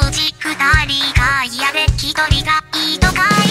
のうち二人が嫌で一人がいいとか